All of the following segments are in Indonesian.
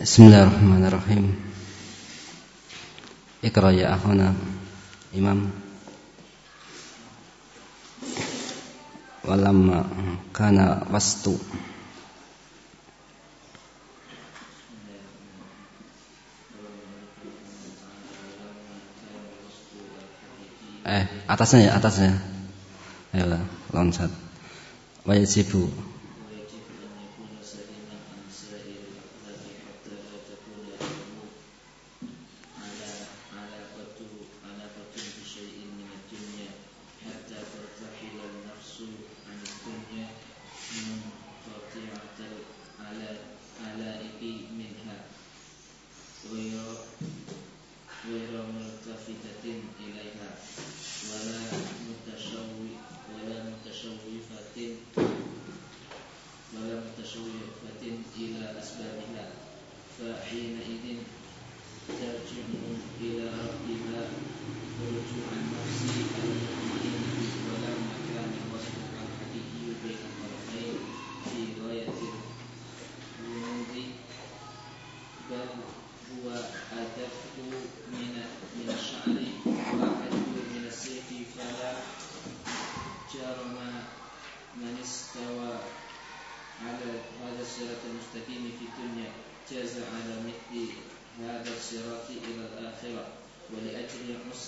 Bismillahirrahmanirrahim. Ikra ya akhuna Imam. Walamma kana wastu Eh, atasnya ya, atasnya. Ayolah, loncat.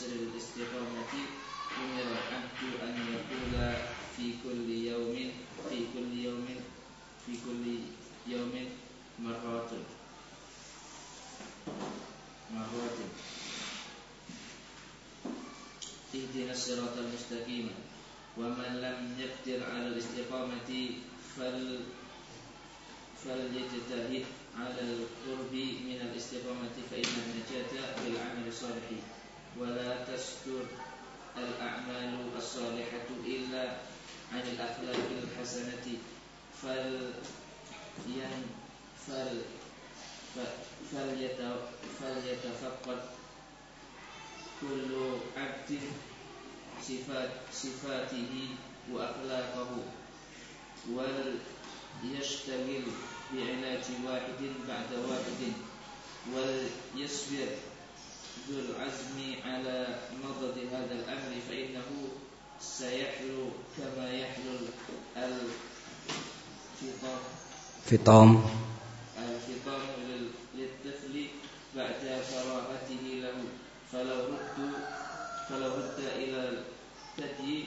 مصدر الاستقامة أمر العبد أن يقول في كل يوم في كل يوم في كل يوم مرات. مرات. اهدنا الصراط المستقيم. ومن لم يقدر على الاستقامة فل فليجتهد على ولا تستر الأعمال الصالحة إلا عن الأخلاق الحسنة. فل فليتفقد كل عبد صفات صفاته وأخلاقه. وليشتغل بعلاج واحد بعد واحد. وليصبر ذو العزم على مضض هذا الأمر فإنه سيحلو كما يحلو الفطام. فطام. الفطام للطفل بعد فراغته له. فلو رد فلو رد إلى الثدي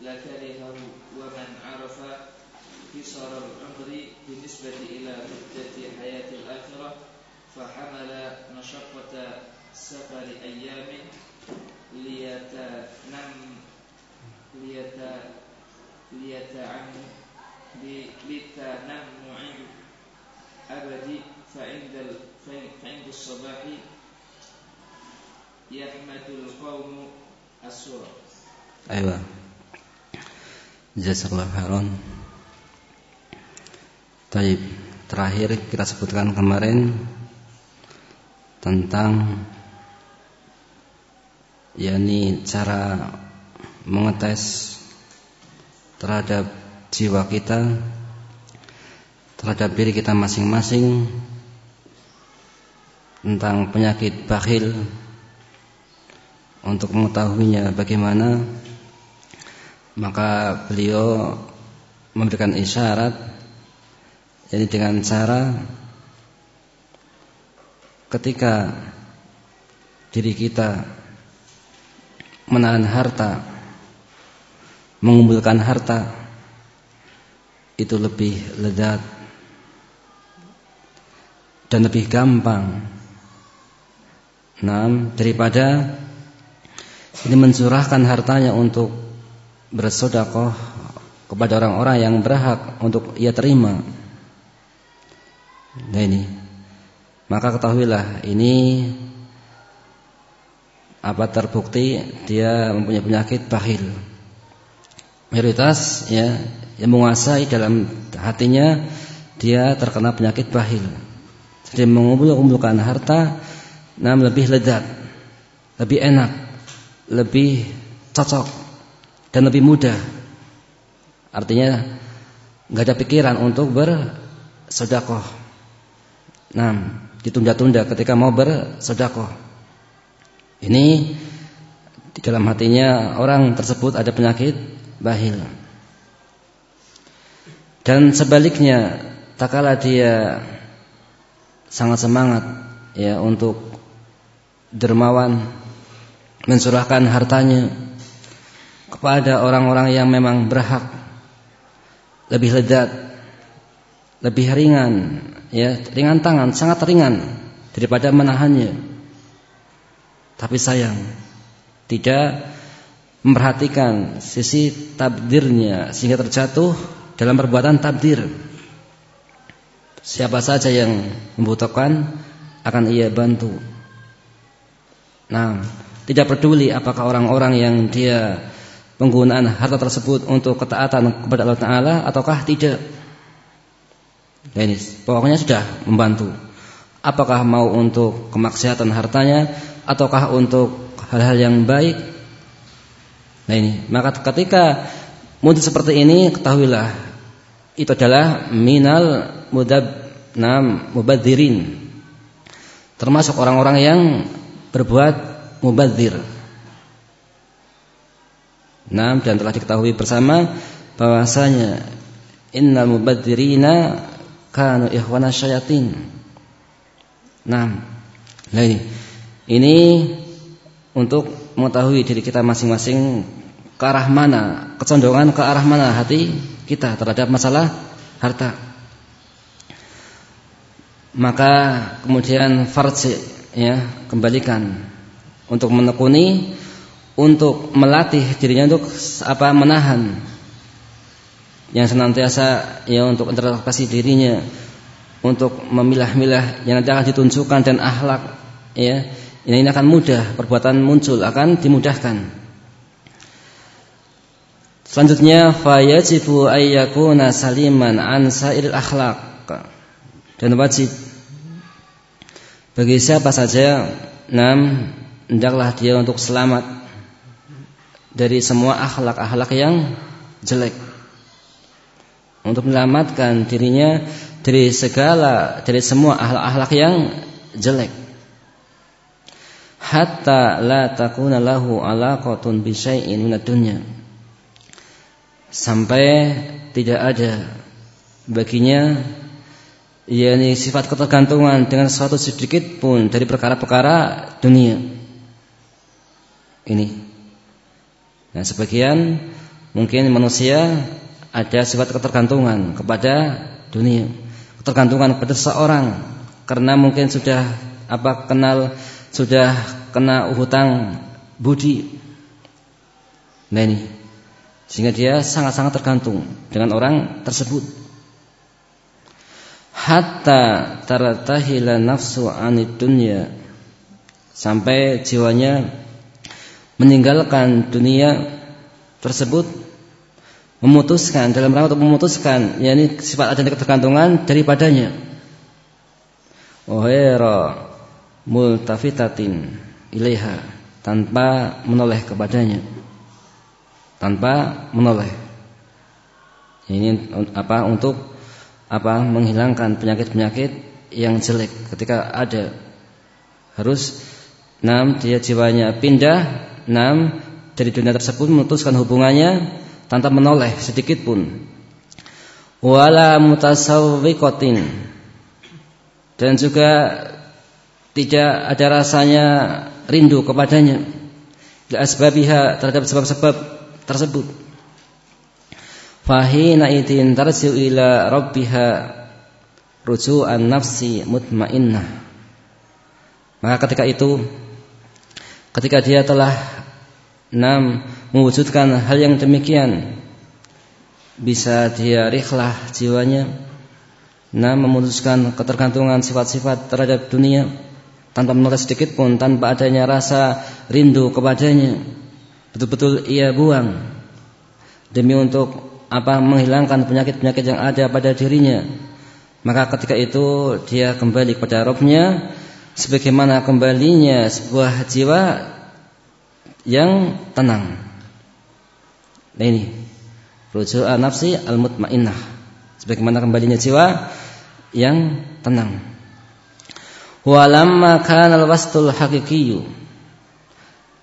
لكرهه. ومن عرف قصر العمر بالنسبة إلى مدة حياة الآخرة فحمل مشقة arba'ati ayyamin liyata nam liyata liyata an li lita nam mu'id abadi fa'inda fa'inda sabahi yahmadul qawmu as-surah Ayo Jazakallah khairan Taib Terakhir kita sebutkan kemarin Tentang yakni cara mengetes terhadap jiwa kita terhadap diri kita masing-masing tentang penyakit bakhil untuk mengetahuinya bagaimana maka beliau memberikan isyarat jadi dengan cara ketika diri kita menahan harta mengumpulkan harta itu lebih lezat dan lebih gampang. Nah, daripada ini mencurahkan hartanya untuk bersodakoh kepada orang-orang yang berhak untuk ia terima. Nah ini, maka ketahuilah ini apa terbukti dia mempunyai penyakit bahil. Mayoritas ya yang menguasai dalam hatinya dia terkena penyakit bahil. Jadi mengumpulkan harta nam lebih lezat, lebih enak, lebih cocok dan lebih mudah. Artinya nggak ada pikiran untuk bersedekah. Nah, ditunda-tunda ketika mau bersedekah. Ini di dalam hatinya orang tersebut ada penyakit bahil. Dan sebaliknya, tak kala dia sangat semangat ya untuk dermawan mensurahkan hartanya kepada orang-orang yang memang berhak lebih lezat lebih ringan ya ringan tangan sangat ringan daripada menahannya tapi sayang tidak memperhatikan sisi tabdirnya sehingga terjatuh dalam perbuatan tabdir. Siapa saja yang membutuhkan akan ia bantu. Nah tidak peduli apakah orang-orang yang dia penggunaan harta tersebut untuk ketaatan kepada Allah Taala ataukah tidak. Ya ini pokoknya sudah membantu. Apakah mau untuk kemaksiatan hartanya ataukah untuk hal-hal yang baik? Nah ini, maka ketika muncul seperti ini ketahuilah itu adalah minal mudab nam mubadirin. Termasuk orang-orang yang berbuat mubadir. Nah, dan telah diketahui bersama bahwasanya innal mubadirina kanu ikhwana syayatin. Nah, nah ini. Untuk mengetahui diri kita masing-masing ke arah mana, kecondongan ke arah mana hati kita terhadap masalah harta. Maka kemudian farji ya, kembalikan untuk menekuni untuk melatih dirinya untuk apa menahan yang senantiasa ya untuk introspeksi dirinya untuk memilah-milah yang nanti akan ditunjukkan dan akhlak ya ini akan mudah. Perbuatan muncul akan dimudahkan. Selanjutnya fayajibu ayyakuna saliman an sa'il akhlak dan wajib bagi siapa saja enam hendaklah dia untuk selamat dari semua akhlak-akhlak yang jelek. Untuk menyelamatkan dirinya dari segala dari semua akhlak-akhlak yang jelek. Hatta la takuna lahu alaqatun bi syai'in minad dunya. Sampai tidak ada baginya yakni sifat ketergantungan dengan sesuatu sedikit pun dari perkara-perkara dunia. Ini. Nah, sebagian mungkin manusia ada sifat ketergantungan kepada dunia, ketergantungan kepada seorang karena mungkin sudah apa kenal sudah kena hutang budi. Nah ini sehingga dia sangat-sangat tergantung dengan orang tersebut. Hatta taratahila nafsu anid dunya sampai jiwanya meninggalkan dunia tersebut memutuskan dalam rangka untuk memutuskan yakni sifat adanya ketergantungan daripadanya wahira multafitatin ilaiha tanpa menoleh kepadanya. Tanpa menoleh. Ini apa untuk apa menghilangkan penyakit-penyakit yang jelek ketika ada. Harus enam dia jiwanya pindah enam dari dunia tersebut memutuskan hubungannya tanpa menoleh sedikit pun. Wala mutasawwiqatin. Dan juga tidak ada rasanya rindu kepadanya li asbabiha terhadap sebab-sebab tersebut. Fahina idin tarji'u ila rabbiha ruju'an nafsi mutmainnah. Maka ketika itu ketika dia telah enam mewujudkan hal yang demikian bisa dia rikhlah jiwanya nah memutuskan ketergantungan sifat-sifat terhadap dunia tanpa menolak sedikit pun tanpa adanya rasa rindu kepadanya betul-betul ia buang demi untuk apa menghilangkan penyakit-penyakit yang ada pada dirinya maka ketika itu dia kembali kepada Robnya sebagaimana kembalinya sebuah jiwa yang tenang Nah ini ruju'an nafsi al-mutmainnah. Sebagaimana kembalinya jiwa yang tenang. Walamma kana al-wastul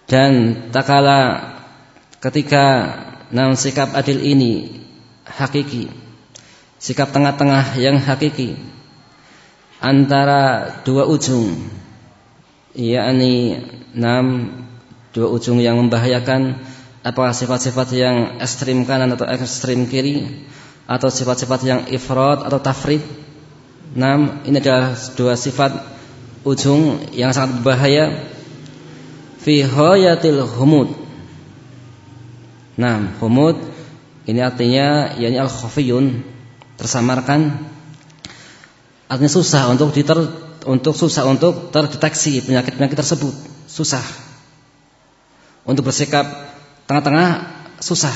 dan takala ketika nam sikap adil ini hakiki sikap tengah-tengah yang hakiki antara dua ujung yakni enam dua ujung yang membahayakan apakah sifat-sifat yang ekstrim kanan atau ekstrim kiri atau sifat-sifat yang ifrat atau tafrid. Enam ini adalah dua sifat ujung yang sangat berbahaya fi hayatil humud. Nah, humud ini artinya yakni al-khafiyun tersamarkan. Artinya susah untuk diter untuk susah untuk terdeteksi penyakit-penyakit tersebut. Susah. Untuk bersikap tengah-tengah susah.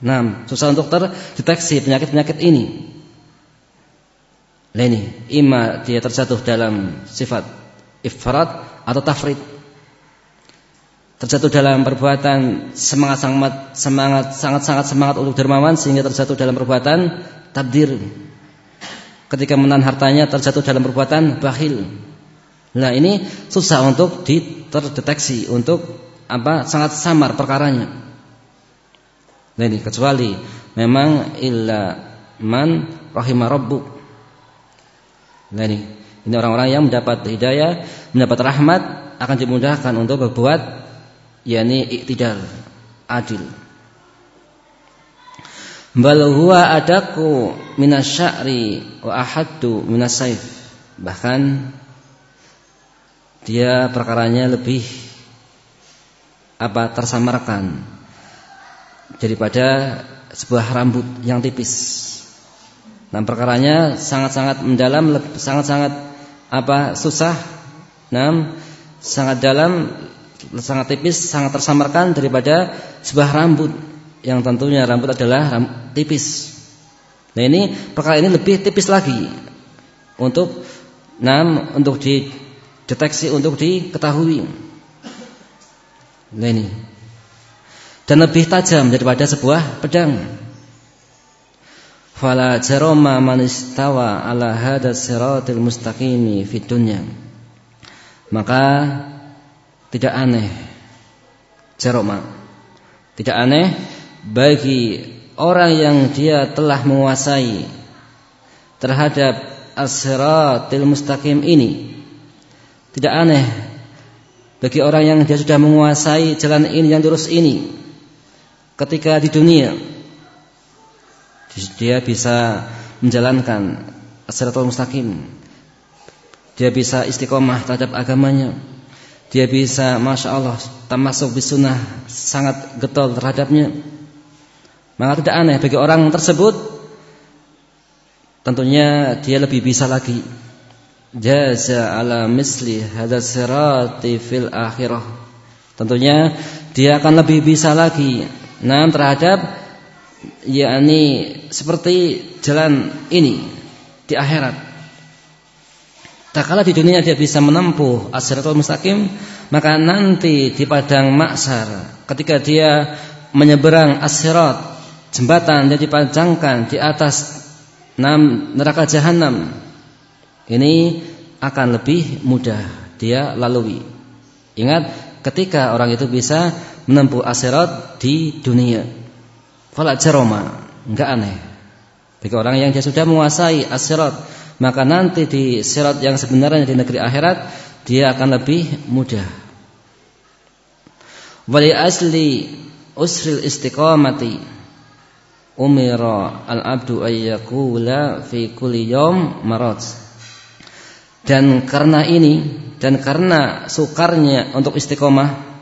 Nah susah untuk terdeteksi penyakit-penyakit ini nah ima dia terjatuh dalam sifat ifrat atau tafrid terjatuh dalam perbuatan semangat sangat semangat sangat sangat semangat untuk dermawan sehingga terjatuh dalam perbuatan tabdir ketika menahan hartanya terjatuh dalam perbuatan bakhil. Nah ini susah untuk terdeteksi, untuk apa sangat samar perkaranya. Nah ini kecuali memang illa man rahimah rabbu. Nah ini ini orang-orang yang mendapat hidayah, mendapat rahmat akan dimudahkan untuk berbuat yakni iktidal, adil bal huwa adaku minasya'ri wa ahaddu minasaif bahkan dia perkaranya lebih apa tersamarkan daripada sebuah rambut yang tipis. Nah, perkaranya sangat-sangat mendalam, sangat-sangat apa susah, nah, sangat dalam, sangat tipis, sangat tersamarkan daripada sebuah rambut yang tentunya rambut adalah tipis. Nah ini perkara ini lebih tipis lagi untuk nam untuk dideteksi untuk diketahui. Nah ini dan lebih tajam daripada sebuah pedang. Fala jaroma man istawa ala hada siratil mustaqimi fid dunya. Maka tidak aneh jaroma. Tidak aneh bagi orang yang dia telah menguasai terhadap as-siratil mustaqim ini tidak aneh bagi orang yang dia sudah menguasai jalan ini yang lurus ini ketika di dunia dia bisa menjalankan as-siratul mustaqim. Dia bisa istiqomah terhadap agamanya. Dia bisa masya Allah termasuk bisunah sangat getol terhadapnya. Maka tidak aneh bagi orang tersebut tentunya dia lebih bisa lagi. Jaza ala misli sirati fil akhirah. Tentunya dia akan lebih bisa lagi. Nah terhadap yakni seperti jalan ini di akhirat. Tak kala di dunia dia bisa menempuh as-siratal mustaqim, maka nanti di padang maksar ketika dia menyeberang as-sirat jembatan yang dipanjangkan di atas enam neraka jahanam ini akan lebih mudah dia lalui. Ingat ketika orang itu bisa menempuh akhirat di dunia. Fala jaroma, enggak aneh. Bagi orang yang dia sudah menguasai akhirat, maka nanti di sirat yang sebenarnya di negeri akhirat dia akan lebih mudah. Wali asli usril istiqamati umira al-abdu ayyakula fi kulli yawm marat. Dan karena ini dan karena sukarnya untuk istiqomah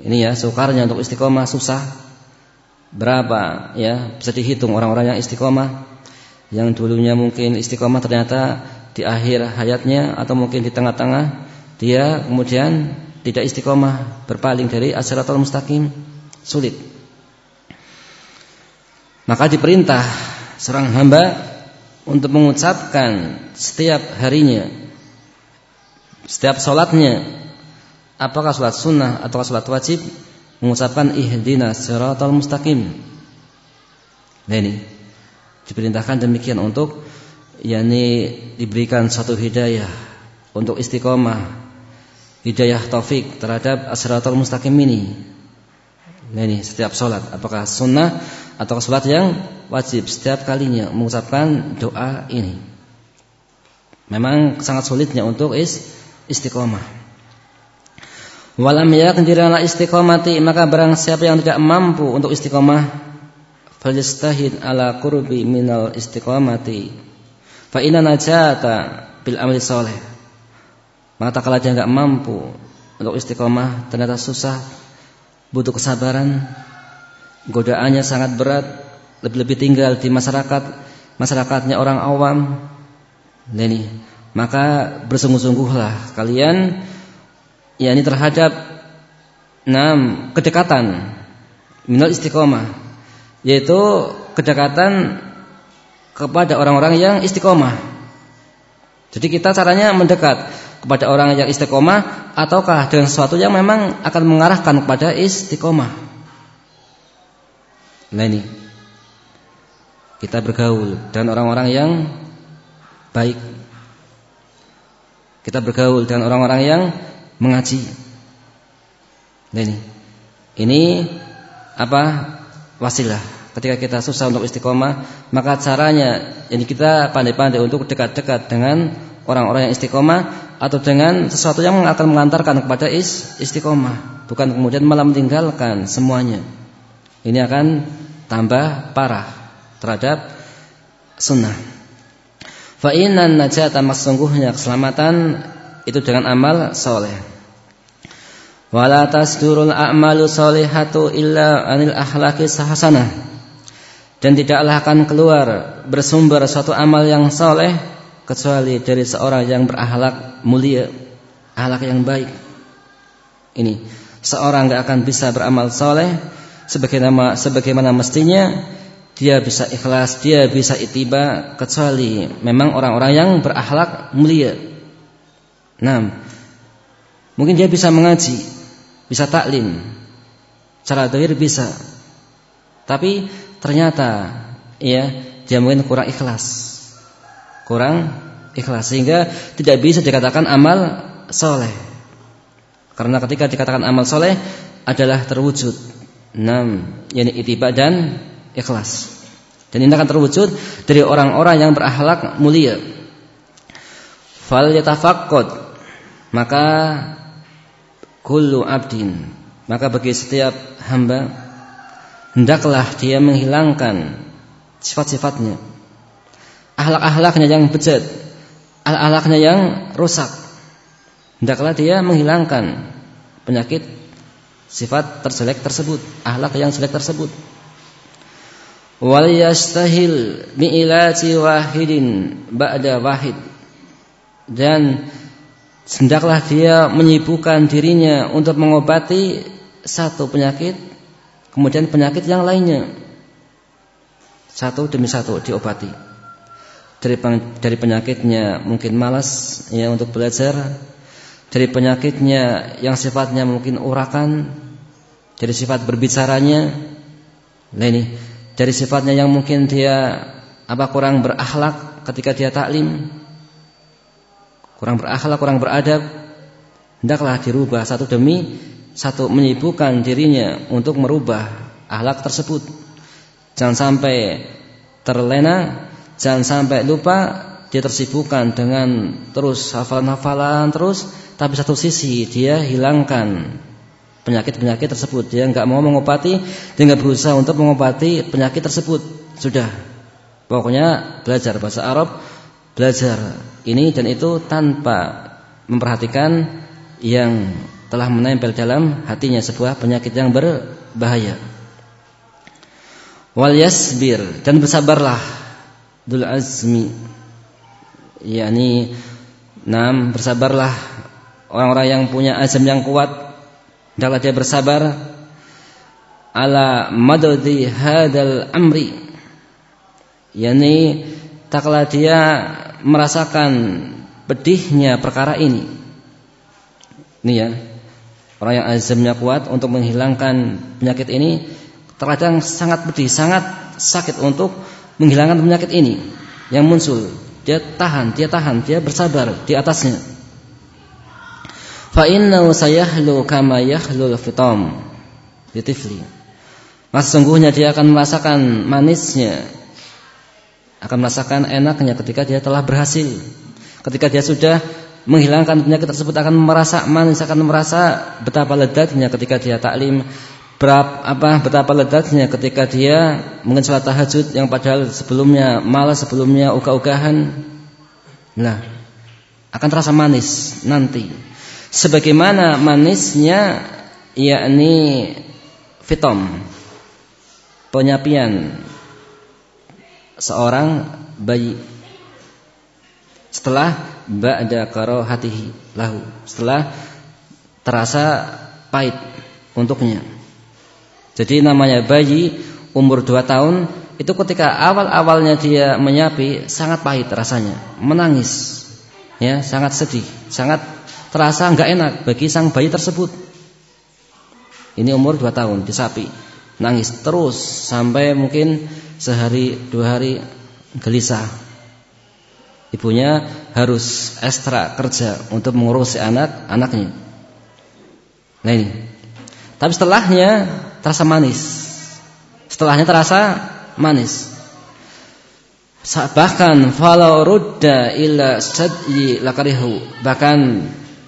ini ya sukarnya untuk istiqomah susah berapa ya bisa dihitung orang-orang yang istiqomah. Yang dulunya mungkin istiqomah ternyata di akhir hayatnya atau mungkin di tengah-tengah dia kemudian tidak istiqomah berpaling dari asiratul mustaqim sulit. Maka diperintah seorang hamba untuk mengucapkan setiap harinya, setiap sholatnya, apakah sholat sunnah atau sholat wajib, mengucapkan ihdina siratal mustaqim. Nah ini diperintahkan demikian untuk yakni diberikan satu hidayah untuk istiqomah hidayah taufik terhadap asratul mustaqim ini. Nah ini setiap sholat apakah sunnah atau sholat yang wajib setiap kalinya mengucapkan doa ini. Memang sangat sulitnya untuk is, istiqomah. Walam yakdir ala istiqomati maka barang siapa yang tidak mampu untuk istiqomah faljastahid ala qurbi minal istiqomati fa inna najata bil amali soleh maka kalau dia nggak mampu untuk istiqomah ternyata susah, butuh kesabaran, godaannya sangat berat, lebih-lebih tinggal di masyarakat, masyarakatnya orang awam. Nah ini, maka bersungguh-sungguhlah kalian ya ini terhadap enam kedekatan minal istiqomah yaitu kedekatan kepada orang-orang yang istiqomah. Jadi kita caranya mendekat kepada orang yang istiqomah ataukah dengan sesuatu yang memang akan mengarahkan kepada istiqomah. Nah ini kita bergaul dengan orang-orang yang baik. Kita bergaul dengan orang-orang yang mengaji. Ini. Ini apa? Wasilah. Ketika kita susah untuk istiqomah, maka caranya ini kita pandai-pandai untuk dekat-dekat dengan orang-orang yang istiqomah atau dengan sesuatu yang akan mengantarkan kepada is, istiqomah, bukan kemudian malah meninggalkan semuanya. Ini akan tambah parah terhadap sunnah. Fa innan najata sungguhnya keselamatan itu dengan amal soleh. Wala tasdurul a'malu solehatu illa anil ahlaki sahasana. Dan tidaklah akan keluar bersumber suatu amal yang soleh kecuali dari seorang yang berakhlak mulia, akhlak yang baik. Ini seorang nggak akan bisa beramal soleh sebagaimana sebagaimana mestinya dia bisa ikhlas, dia bisa itiba kecuali memang orang-orang yang berakhlak mulia. Nah, mungkin dia bisa mengaji, bisa taklim, cara dohir bisa, tapi ternyata ya dia mungkin kurang ikhlas. Kurang ikhlas. Sehingga tidak bisa dikatakan amal soleh. Karena ketika dikatakan amal soleh adalah terwujud. Enam yakni itiba dan ikhlas. Dan ini akan terwujud dari orang-orang yang berakhlak mulia. Fal yatafaqqad maka kullu abdin maka bagi setiap hamba hendaklah dia menghilangkan sifat-sifatnya ahlak-ahlaknya yang bejat, ahlak-ahlaknya yang rusak. Hendaklah dia menghilangkan penyakit sifat terjelek tersebut, ahlak yang jelek tersebut. Wal yastahil mi'ilati wahidin ba'da wahid. Dan hendaklah dia menyibukkan dirinya untuk mengobati satu penyakit kemudian penyakit yang lainnya. Satu demi satu diobati. Dari dari penyakitnya mungkin malas ya untuk belajar. Dari penyakitnya yang sifatnya mungkin urakan dari sifat berbicaranya. Nah ini dari sifatnya yang mungkin dia apa kurang berakhlak ketika dia taklim kurang berakhlak kurang beradab hendaklah dirubah satu demi satu menyibukkan dirinya untuk merubah akhlak tersebut jangan sampai terlena Jangan sampai lupa dia tersibukkan dengan terus hafalan-hafalan terus, tapi satu sisi dia hilangkan penyakit-penyakit tersebut. Dia nggak mau mengobati, dia nggak berusaha untuk mengobati penyakit tersebut. Sudah, pokoknya belajar bahasa Arab, belajar ini dan itu tanpa memperhatikan yang telah menempel dalam hatinya sebuah penyakit yang berbahaya. Wal yasbir dan bersabarlah. Dul azmi yakni enam bersabarlah. Orang-orang yang punya azam yang kuat hendaklah dia bersabar. Ala madadi hadal amri yakni taklah dia merasakan pedihnya perkara ini ini ya orang yang azamnya kuat untuk menghilangkan penyakit ini terkadang sangat pedih sangat sakit untuk menghilangkan penyakit ini yang muncul Dia tahan, dia tahan, dia bersabar di atasnya. Fa innahu sayahlu kama yahlul fitam. Dia akan merasakan manisnya akan merasakan enaknya ketika dia telah berhasil. Ketika dia sudah menghilangkan penyakit tersebut akan merasa manis, akan merasa betapa ledatnya ketika dia taklim, berapa apa betapa ledatnya ketika dia mungkin salat tahajud yang padahal sebelumnya malas, sebelumnya uga-ugahan. Nah, akan terasa manis nanti sebagaimana manisnya yakni fitom penyapian seorang bayi. Setelah ba'da hatihi lahu. Setelah terasa pahit untuknya. Jadi namanya bayi umur 2 tahun itu ketika awal-awalnya dia menyapi sangat pahit rasanya. Menangis. Ya sangat sedih. Sangat terasa nggak enak bagi sang bayi tersebut. Ini umur 2 tahun disapi, nangis terus sampai mungkin sehari dua hari gelisah. Ibunya harus ekstra kerja untuk mengurusi anak-anaknya. Nah ini. Tapi setelahnya terasa manis. Setelahnya terasa manis. Bahkan falau rudda illa sadyi lakarihu. Bahkan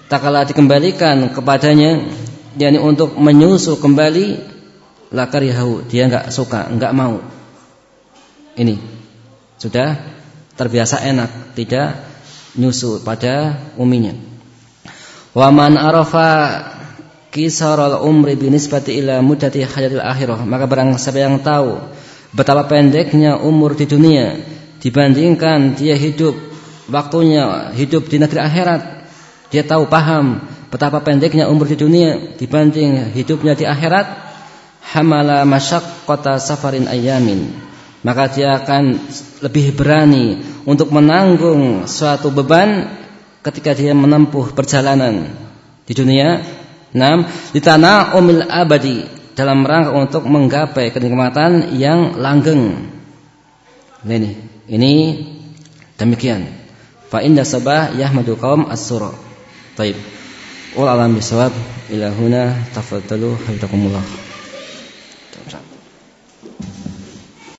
tak kala dikembalikan kepadanya yakni untuk menyusu kembali lakarihahu dia enggak suka enggak mau ini sudah terbiasa enak tidak nyusu pada uminya waman arafa kisaral umri binisbati ila mudati hayatil akhirah maka barang siapa yang tahu betapa pendeknya umur di dunia dibandingkan dia hidup waktunya hidup di negeri akhirat dia tahu paham betapa pendeknya umur di dunia dibanding hidupnya di akhirat. Hamala masyaqqata safarin ayamin maka dia akan lebih berani untuk menanggung suatu beban ketika dia menempuh perjalanan di dunia. 6. Di tanah umil abadi dalam rangka untuk menggapai kenikmatan yang langgeng. Ini, ini demikian. Fa inda sabah yahmadu kaum as-sura. Baik. Wal alam bisawab ila huna tafaddalu hafizakumullah.